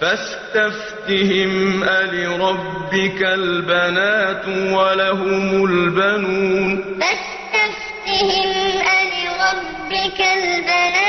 فَاسْتَفْتِهِمْ أَلِرَبِّكَ الْبَنَاتُ وَلَهُمُ الْبَنُونَ. فَاسْتَفْتِهِمْ أَلِرَبِّكَ الْبَنَاتُ